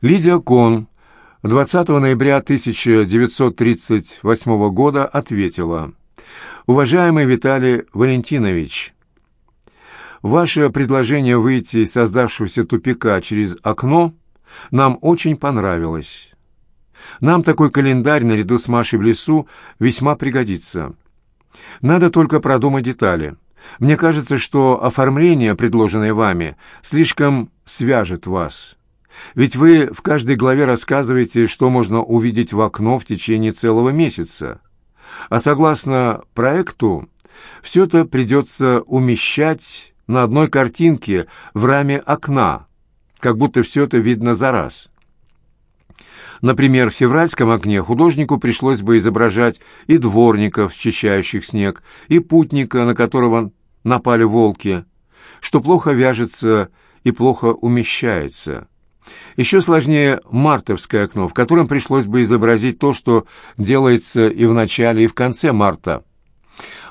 Лидия Кон 20 ноября 1938 года ответила «Уважаемый Виталий Валентинович, ваше предложение выйти из создавшегося тупика через окно нам очень понравилось. Нам такой календарь наряду с Машей в лесу весьма пригодится. Надо только продумать детали». Мне кажется, что оформление, предложенное вами, слишком свяжет вас. Ведь вы в каждой главе рассказываете, что можно увидеть в окно в течение целого месяца. А согласно проекту, все это придется умещать на одной картинке в раме окна, как будто все это видно за раз. Например, в февральском окне художнику пришлось бы изображать и дворников, счищающих снег, и путника, на которого напали волки, что плохо вяжется и плохо умещается. Еще сложнее мартовское окно, в котором пришлось бы изобразить то, что делается и в начале, и в конце марта.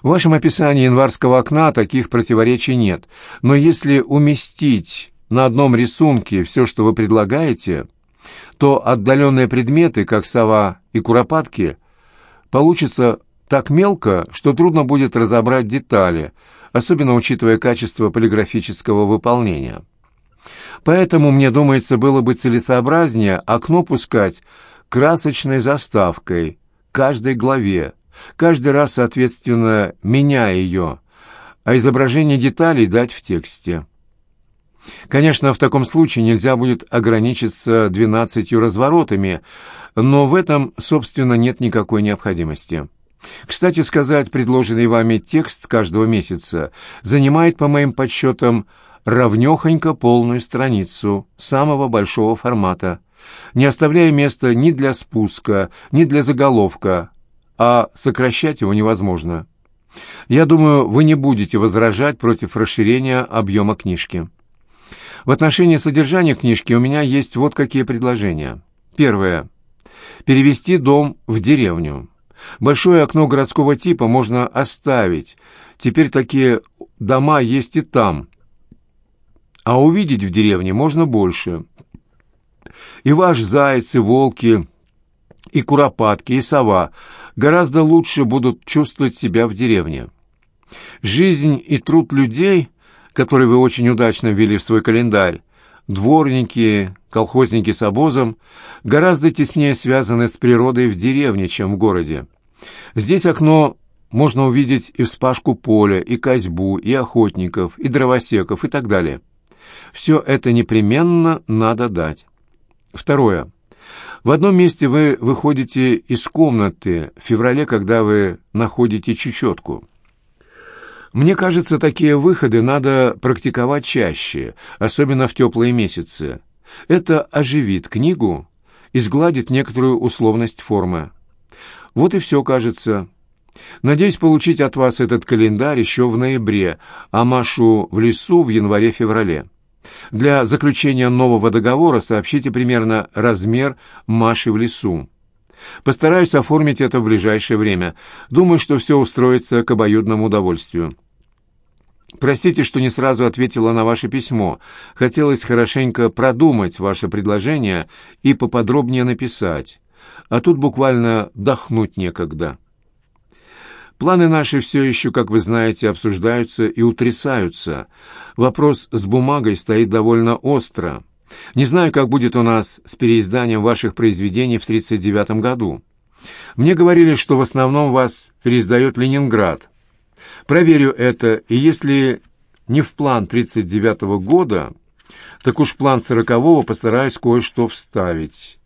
В вашем описании январского окна таких противоречий нет, но если уместить на одном рисунке все, что вы предлагаете, то отдаленные предметы, как сова и куропатки, получатся так мелко, что трудно будет разобрать детали, особенно учитывая качество полиграфического выполнения. Поэтому, мне думается, было бы целесообразнее окно пускать красочной заставкой каждой главе, каждый раз, соответственно, меняя ее, а изображение деталей дать в тексте. Конечно, в таком случае нельзя будет ограничиться двенадцатью разворотами, но в этом, собственно, нет никакой необходимости. Кстати сказать, предложенный вами текст каждого месяца занимает, по моим подсчетам, равнехонько полную страницу самого большого формата, не оставляя места ни для спуска, ни для заголовка, а сокращать его невозможно. Я думаю, вы не будете возражать против расширения объема книжки. В отношении содержания книжки у меня есть вот какие предложения. Первое. Перевести дом в деревню. Большое окно городского типа можно оставить. Теперь такие дома есть и там. А увидеть в деревне можно больше. И ваш заяц, и волки, и куропатки, и сова гораздо лучше будут чувствовать себя в деревне. Жизнь и труд людей, которые вы очень удачно ввели в свой календарь, дворники, колхозники с обозом гораздо теснее связаны с природой в деревне, чем в городе. Здесь окно можно увидеть и вспашку поля, и козьбу, и охотников, и дровосеков, и так далее. Все это непременно надо дать. Второе. В одном месте вы выходите из комнаты в феврале, когда вы находите чечетку. Мне кажется, такие выходы надо практиковать чаще, особенно в теплые месяцы. Это оживит книгу и сгладит некоторую условность формы. Вот и все, кажется. Надеюсь получить от вас этот календарь еще в ноябре, а Машу в лесу в январе-феврале. Для заключения нового договора сообщите примерно размер Маши в лесу. Постараюсь оформить это в ближайшее время. Думаю, что все устроится к обоюдному удовольствию. Простите, что не сразу ответила на ваше письмо. Хотелось хорошенько продумать ваше предложение и поподробнее написать. А тут буквально дохнуть некогда. Планы наши все еще, как вы знаете, обсуждаются и утрясаются. Вопрос с бумагой стоит довольно остро. Не знаю, как будет у нас с переизданием ваших произведений в 1939 году. Мне говорили, что в основном вас переиздает Ленинград. Проверю это, и если не в план 1939 года, так уж в план 40-го постараюсь кое-что вставить.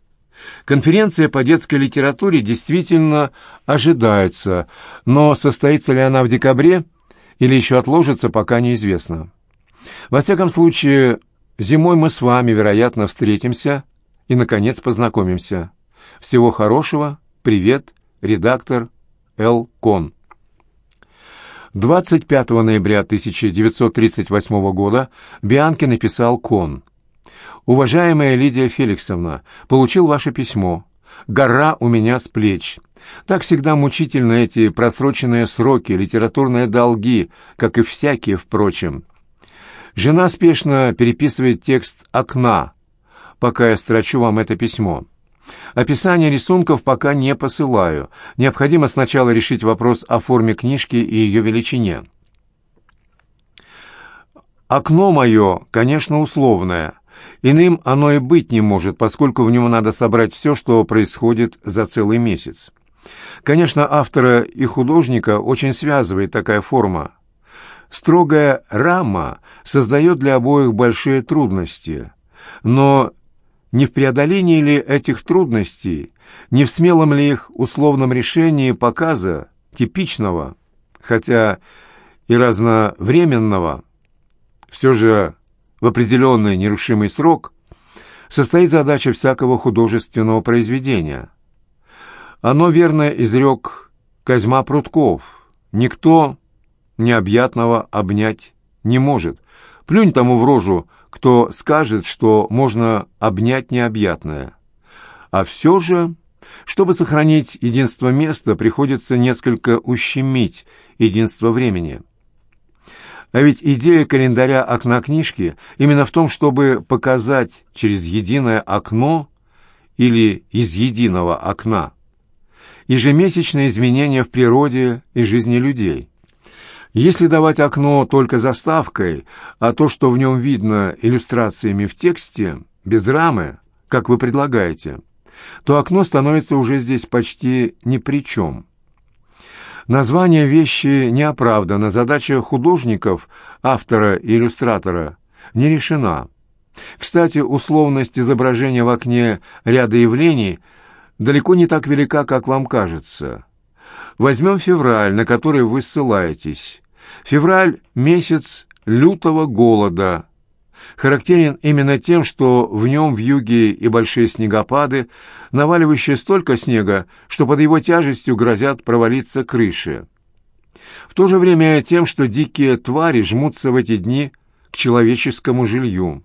Конференция по детской литературе действительно ожидается, но состоится ли она в декабре или еще отложится, пока неизвестно. Во всяком случае, зимой мы с вами, вероятно, встретимся и, наконец, познакомимся. Всего хорошего. Привет, редактор Л. Кон. 25 ноября 1938 года Бианки написал Кон. «Уважаемая Лидия Феликсовна, получил ваше письмо. Гора у меня с плеч. Так всегда мучительно эти просроченные сроки, литературные долги, как и всякие, впрочем. Жена спешно переписывает текст «Окна». пока я строчу вам это письмо. Описание рисунков пока не посылаю. Необходимо сначала решить вопрос о форме книжки и ее величине. Окно мое, конечно, условное. Иным оно и быть не может, поскольку в нем надо собрать все, что происходит за целый месяц. Конечно, автора и художника очень связывает такая форма. Строгая рама создает для обоих большие трудности, но не в преодолении ли этих трудностей, не в смелом ли их условном решении показа, типичного, хотя и разновременного, все же в определенный нерушимый срок, состоит задача всякого художественного произведения. Оно верно изрек Козьма Прутков. Никто необъятного обнять не может. Плюнь тому в рожу, кто скажет, что можно обнять необъятное. А все же, чтобы сохранить единство места, приходится несколько ущемить единство времени. А ведь идея календаря окна книжки именно в том, чтобы показать через единое окно или из единого окна ежемесячные изменения в природе и жизни людей. Если давать окно только заставкой, а то, что в нем видно иллюстрациями в тексте, без рамы, как вы предлагаете, то окно становится уже здесь почти ни при чем. Название вещи не оправдано, задача художников, автора и иллюстратора не решена. Кстати, условность изображения в окне ряда явлений далеко не так велика, как вам кажется. Возьмем февраль, на который вы ссылаетесь. Февраль – месяц лютого голода. Характерен именно тем, что в нем в юге и большие снегопады, наваливающие столько снега, что под его тяжестью грозят провалиться крыши. В то же время тем, что дикие твари жмутся в эти дни к человеческому жилью.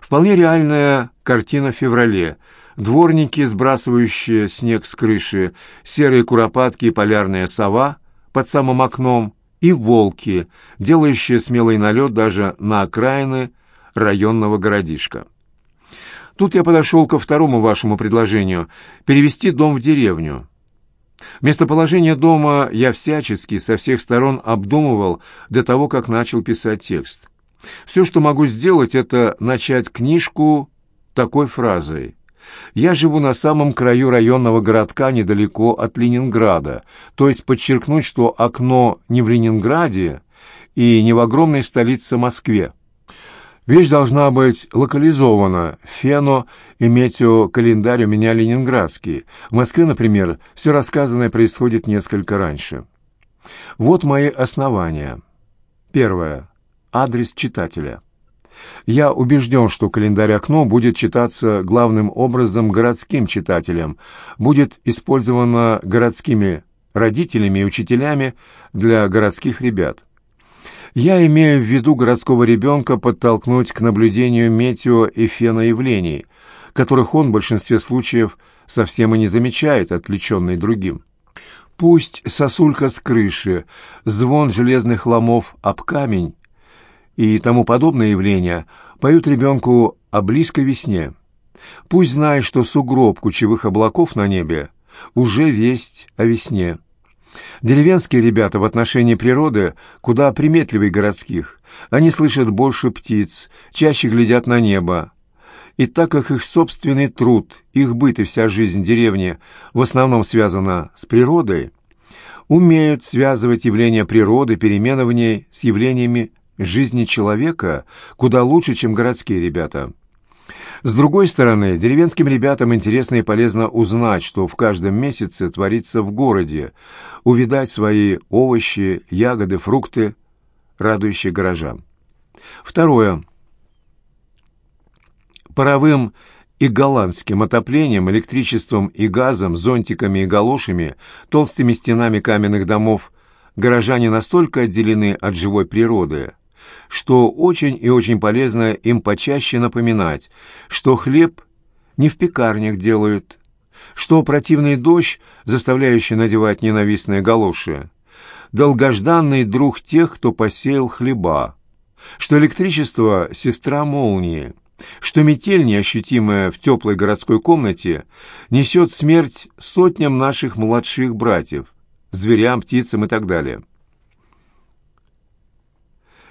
Вполне реальная картина в феврале. Дворники, сбрасывающие снег с крыши, серые куропатки и полярная сова под самым окном – и волки, делающие смелый налет даже на окраины районного городишка. Тут я подошел ко второму вашему предложению – перевести дом в деревню. Местоположение дома я всячески со всех сторон обдумывал до того, как начал писать текст. Все, что могу сделать, это начать книжку такой фразой – я живу на самом краю районного городка недалеко от Ленинграда, то есть подчеркнуть, что окно не в Ленинграде и не в огромной столице Москве. Вещь должна быть локализована. Фено и метеокалендарь у меня ленинградский. В Москве, например, все рассказанное происходит несколько раньше. Вот мои основания. Первое. Адрес читателя. Я убежден, что календарь «Окно» будет читаться главным образом городским читателем, будет использовано городскими родителями и учителями для городских ребят. Я имею в виду городского ребенка подтолкнуть к наблюдению метео- и феноявлений, которых он в большинстве случаев совсем и не замечает, отвлеченный другим. Пусть сосулька с крыши, звон железных ломов об камень и тому подобные явления поют ребенку о близкой весне. Пусть знает, что сугроб кучевых облаков на небе уже весть о весне. Деревенские ребята в отношении природы куда приметливее городских. Они слышат больше птиц, чаще глядят на небо. И так как их собственный труд, их быт и вся жизнь деревни в основном связана с природой, умеют связывать явления природы, перемены в ней с явлениями жизни человека куда лучше, чем городские ребята. С другой стороны, деревенским ребятам интересно и полезно узнать, что в каждом месяце творится в городе, увидать свои овощи, ягоды, фрукты, радующие горожан. Второе. Паровым и голландским отоплением, электричеством и газом, зонтиками и галошами, толстыми стенами каменных домов горожане настолько отделены от живой природы – что очень и очень полезно им почаще напоминать, что хлеб не в пекарнях делают, что противный дождь, заставляющий надевать ненавистные галоши, долгожданный друг тех, кто посеял хлеба, что электричество — сестра молнии, что метель, неощутимая в теплой городской комнате, несет смерть сотням наших младших братьев, зверям, птицам и так далее.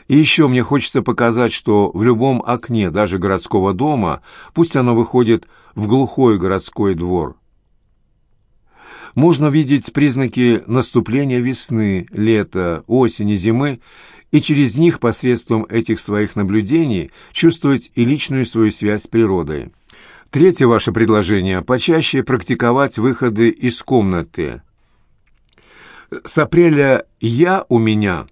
И еще мне хочется показать, что в любом окне, даже городского дома, пусть оно выходит в глухой городской двор, можно видеть признаки наступления весны, лета, осени, зимы, и через них посредством этих своих наблюдений чувствовать и личную свою связь с природой. Третье ваше предложение – почаще практиковать выходы из комнаты. С апреля «я» у меня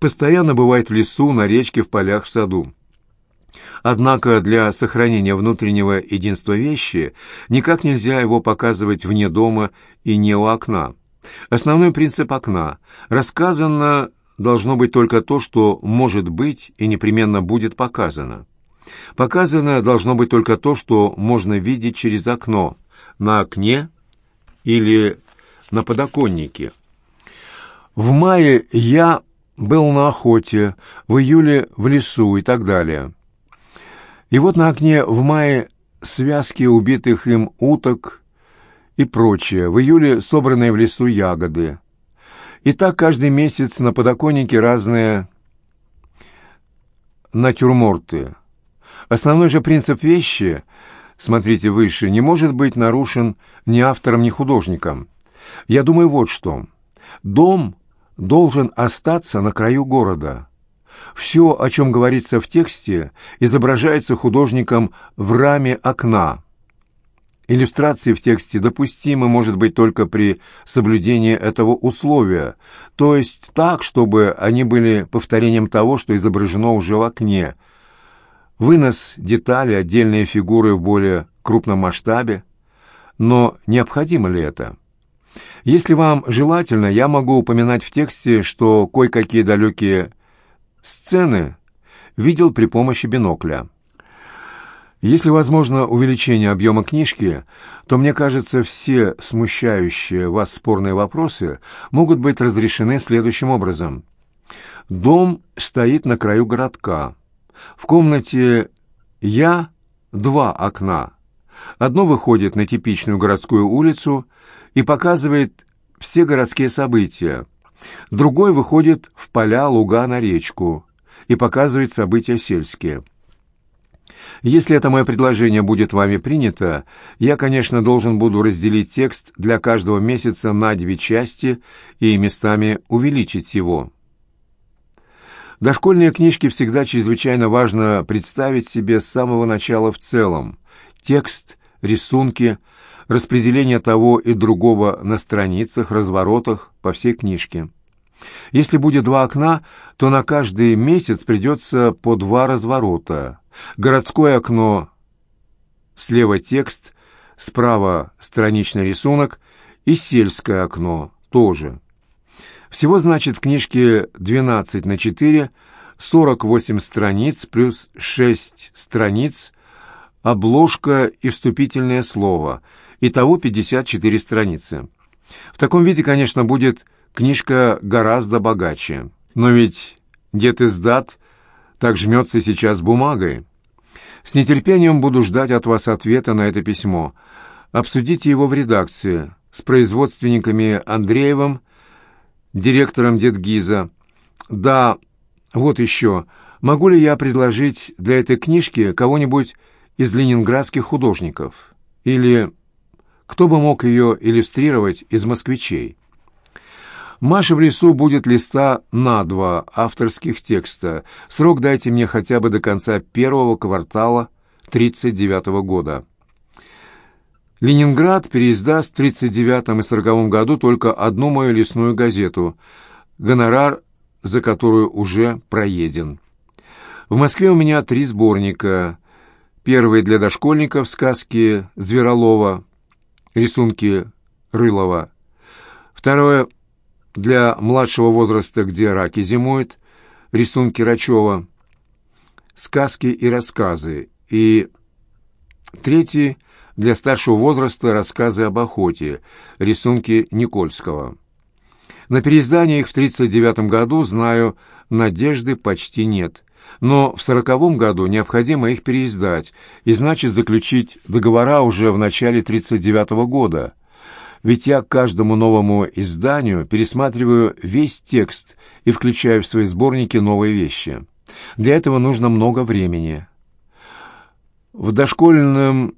постоянно бывает в лесу, на речке, в полях, в саду. Однако для сохранения внутреннего единства вещи никак нельзя его показывать вне дома и не у окна. Основной принцип окна – рассказано должно быть только то, что может быть и непременно будет показано. Показано должно быть только то, что можно видеть через окно, на окне или на подоконнике. В мае я был на охоте, в июле в лесу и так далее. И вот на окне в мае связки убитых им уток и прочее, в июле собранные в лесу ягоды. И так каждый месяц на подоконнике разные натюрморты. Основной же принцип вещи, смотрите выше, не может быть нарушен ни автором, ни художником. Я думаю вот что. Дом должен остаться на краю города. Все, о чем говорится в тексте, изображается художником в раме окна. Иллюстрации в тексте допустимы, может быть, только при соблюдении этого условия, то есть так, чтобы они были повторением того, что изображено уже в окне. Вынос деталей, отдельные фигуры в более крупном масштабе. Но необходимо ли это? Если вам желательно, я могу упоминать в тексте, что кое-какие далекие сцены видел при помощи бинокля. Если возможно увеличение объема книжки, то, мне кажется, все смущающие вас спорные вопросы могут быть разрешены следующим образом. Дом стоит на краю городка. В комнате «Я» два окна. Одно выходит на типичную городскую улицу и показывает все городские события, Другой выходит в поля, луга, на речку и показывает события сельские. Если это мое предложение будет вами принято, я, конечно, должен буду разделить текст для каждого месяца на две части и местами увеличить его. Дошкольные книжки всегда чрезвычайно важно представить себе с самого начала в целом. Текст, рисунки, распределение того и другого на страницах, разворотах по всей книжке. Если будет два окна, то на каждый месяц придется по два разворота. Городское окно, слева текст, справа страничный рисунок и сельское окно тоже. Всего, значит, в книжке 12 на 4, 48 страниц плюс 6 страниц, обложка и вступительное слово – Итого 54 страницы. В таком виде, конечно, будет книжка гораздо богаче. Но ведь дед издат так жмется сейчас бумагой. С нетерпением буду ждать от вас ответа на это письмо. Обсудите его в редакции с производственниками Андреевым, директором Дедгиза. Да, вот еще. Могу ли я предложить для этой книжки кого-нибудь из ленинградских художников? Или кто бы мог ее иллюстрировать из москвичей? Маша в лесу будет листа на два авторских текста. Срок дайте мне хотя бы до конца первого квартала 1939 года. Ленинград переиздаст в 1939 и 1940 году только одну мою лесную газету, гонорар за которую уже проеден. В Москве у меня три сборника. Первый для дошкольников сказки Зверолова, рисунки Рылова. Второе – для младшего возраста, где раки зимуют, рисунки Рачева, сказки и рассказы. И третий – для старшего возраста рассказы об охоте, рисунки Никольского. На переиздание их в 1939 году, знаю, надежды почти нет. Но в сороковом году необходимо их переиздать и, значит, заключить договора уже в начале 39-го года. Ведь я к каждому новому изданию пересматриваю весь текст и включаю в свои сборники новые вещи. Для этого нужно много времени. В дошкольном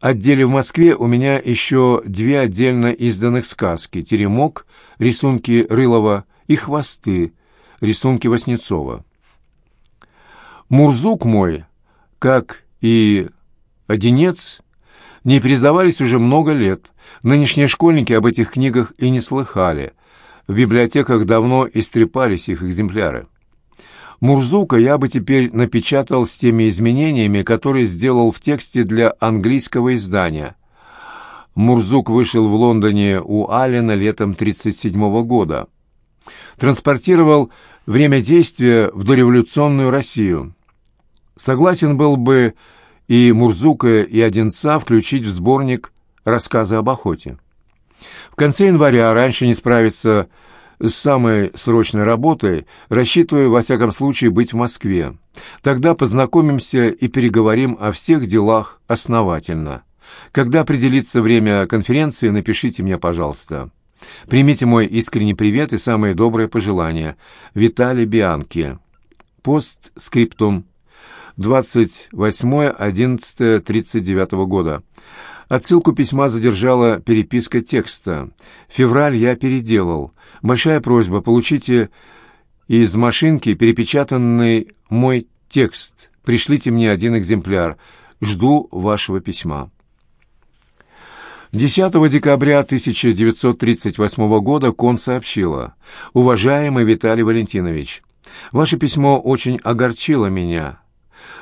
отделе в Москве у меня еще две отдельно изданных сказки «Теремок», рисунки Рылова и «Хвосты», рисунки Васнецова. Мурзук мой, как и Одинец, не пересдавались уже много лет. Нынешние школьники об этих книгах и не слыхали. В библиотеках давно истрепались их экземпляры. Мурзука я бы теперь напечатал с теми изменениями, которые сделал в тексте для английского издания. Мурзук вышел в Лондоне у Аллена летом 1937 года. Транспортировал время действия в дореволюционную Россию. Согласен был бы и Мурзука, и Одинца включить в сборник «Рассказы об охоте». В конце января, раньше не справиться с самой срочной работой, рассчитываю, во всяком случае, быть в Москве. Тогда познакомимся и переговорим о всех делах основательно. Когда определится время конференции, напишите мне, пожалуйста. Примите мой искренний привет и самые добрые пожелания. Виталий Бианки. Постскриптум. 28.11.39 года. Отсылку письма задержала переписка текста. Февраль я переделал. Большая просьба, получите из машинки перепечатанный мой текст. Пришлите мне один экземпляр. Жду вашего письма. 10 декабря 1938 года Кон сообщила. «Уважаемый Виталий Валентинович, ваше письмо очень огорчило меня.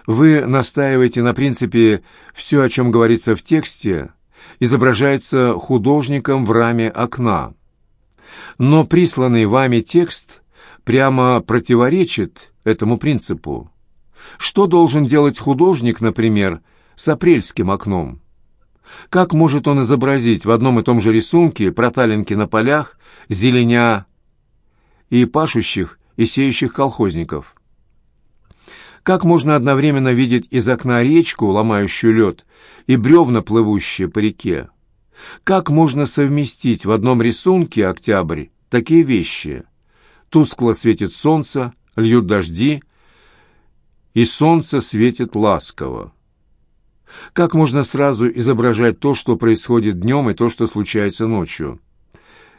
Вы настаиваете на принципе «все, о чем говорится в тексте, изображается художником в раме окна». Но присланный вами текст прямо противоречит этому принципу. Что должен делать художник, например, с апрельским окном? Как может он изобразить в одном и том же рисунке проталинки на полях, зеленя и пашущих и сеющих колхозников? Как можно одновременно видеть из окна речку, ломающую лед, и бревна, плывущие по реке? Как можно совместить в одном рисунке «Октябрь» такие вещи? Тускло светит солнце, льют дожди, и солнце светит ласково. Как можно сразу изображать то, что происходит днем, и то, что случается ночью?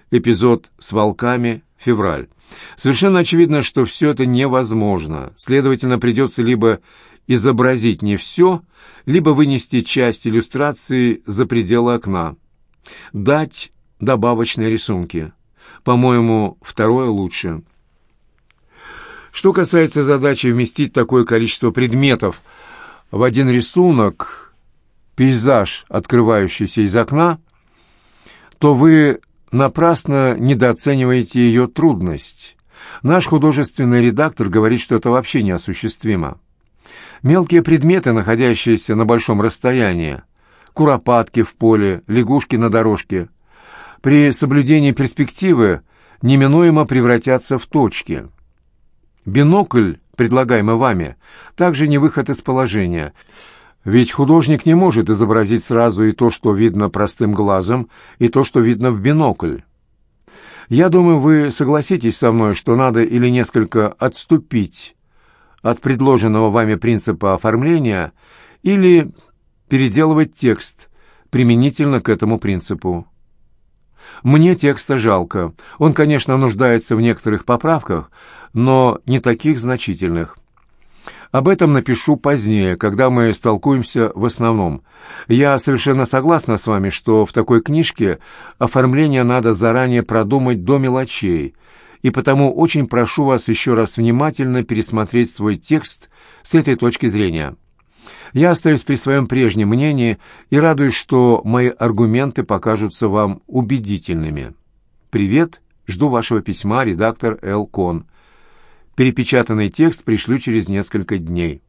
Эпизод с волками, февраль. Совершенно очевидно, что все это невозможно. Следовательно, придется либо изобразить не все, либо вынести часть иллюстрации за пределы окна. Дать добавочные рисунки. По-моему, второе лучше. Что касается задачи вместить такое количество предметов в один рисунок, пейзаж, открывающийся из окна, то вы напрасно недооцениваете ее трудность. Наш художественный редактор говорит, что это вообще неосуществимо. Мелкие предметы, находящиеся на большом расстоянии, куропатки в поле, лягушки на дорожке, при соблюдении перспективы неминуемо превратятся в точки. Бинокль, предлагаемый вами, также не выход из положения – ведь художник не может изобразить сразу и то, что видно простым глазом, и то, что видно в бинокль. Я думаю, вы согласитесь со мной, что надо или несколько отступить от предложенного вами принципа оформления, или переделывать текст применительно к этому принципу. Мне текста жалко. Он, конечно, нуждается в некоторых поправках, но не таких значительных. Об этом напишу позднее, когда мы столкуемся в основном. Я совершенно согласна с вами, что в такой книжке оформление надо заранее продумать до мелочей, и потому очень прошу вас еще раз внимательно пересмотреть свой текст с этой точки зрения. Я остаюсь при своем прежнем мнении и радуюсь, что мои аргументы покажутся вам убедительными. Привет, жду вашего письма, редактор Л. Кон. Перепечатанный текст пришлю через несколько дней.